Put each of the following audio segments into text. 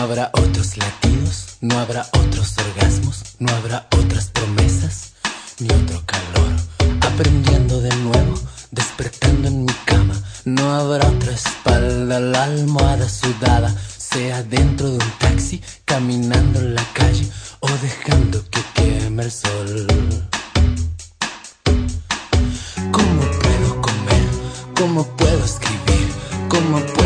habrá otros latidos, no habrá otros orgasmos, no habrá otras promesas, ni otro calor. Aprendiendo de nuevo, despertando en mi cama, no habrá otra espalda, la almohada sudada, sea dentro de un taxi, caminando en la calle o dejando que queme el sol. ¿Cómo puedo comer? ¿Cómo puedo escribir? ¿Cómo puedo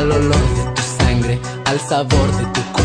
Al olor de tu sangre, al sabor de tu cuello,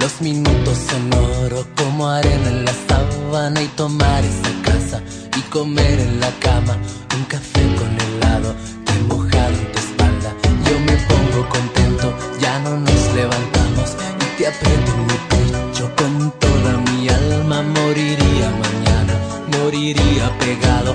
Los minutos en oro como arena en la sabana y tomar esa casa y comer en la cama un café con helado que mojado en tu espalda. Yo me pongo contento, ya no nos levantamos y te aprieto en mi pecho con toda mi alma. Moriría mañana, moriría pegado